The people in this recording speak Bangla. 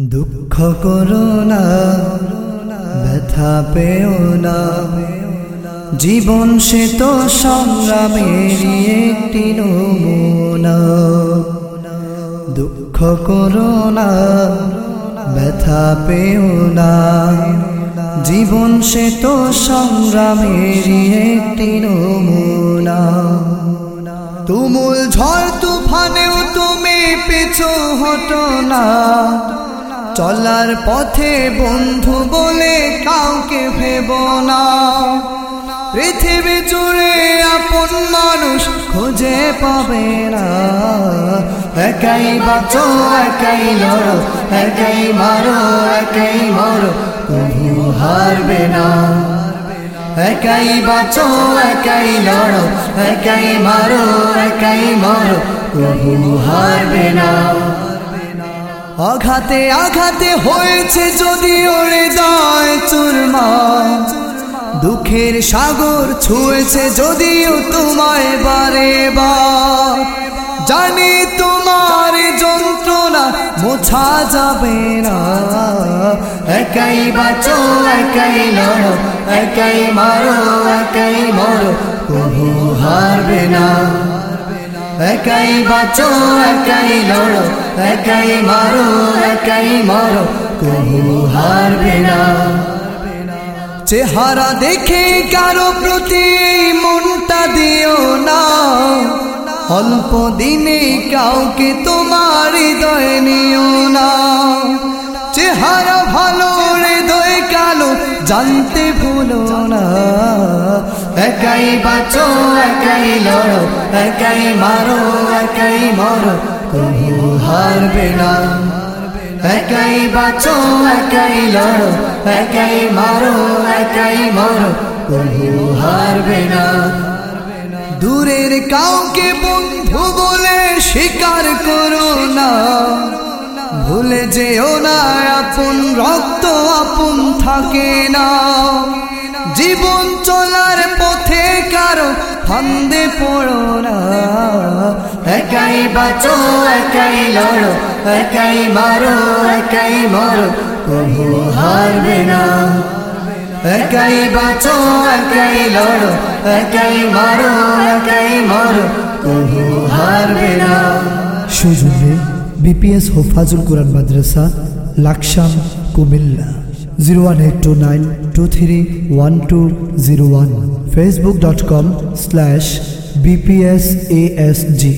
দুঃখ করো না, ব্যথা পেও না। জীবন সে তো সংগ্রামেরই একটি নমুনা। দুঃখ করো না, ব্যথা পেও না। জীবন সে তো সংগ্রামেরই একটি নমুনা। তুমুল ঝড় তুফানেও তুমি পিছু হটো না। চলার পথে বন্ধু বলে কাউকে ভেব না। পৃথিবী জুড়ে আপন মানুষ খুঁজে পাবে না। একাই বাঁচো, একাই লড়ো, একাই মারো, একাই মরো কবু হারবে না। একাই বাঁচো, একাই লড়ো, একাই মারো, একাই মরো কবু হারবে না। আঘাতে আঘাতে হয়েছে যদি ওরে দায় চুরমা দুঃখের সাগর ছুঁয়েছে যদিও তোমায় বারে বার। জানি তোমার যন্ত্রণা মোছা যাবে না। একাই বাঁচো, একাই লড়ো, একাই মারো, একাই মরো, কবু হারবে না। একাই বাঁচো, একাই লড়ো, একাই মারো একাই মারো, কবু হারবে না। চেহারা দেখে কারও প্রতি মনটা দিও না। অল্প দিনে কাউকে তোমার হৃদয় নিও না। চেহারা ভালো, হৃদয় কালো, জানতে ভুলো না। একাই বাঁচো, একাই লড়ো, একাই মারো, একাই মরো, কবু হারবে না। একাই বাঁচো, একাই লড়ো, একাই মারো, একাই মরো, কবু হারবে না। দূরের কাউকে বন্ধু বলে স্বীকার করো না। ভুলে যেও না, আপন রক্ত আপন থাকে না। জীবন চলার পথে কারও ফান্দে পড়ো না। একাই বাঁচো, একাই লড়ো, একাই মারো, একাই মরো কবু হারবে না। একাই বাঁচো, একাই লড়ো, একাই মারো, একাই মরো কবু হারবে না। সুযোগে BPS Hifzul Quran madrasa, Laksam Comilla. Zero one eight two nine two three one two zero one Facebook dot com slash BPS ASG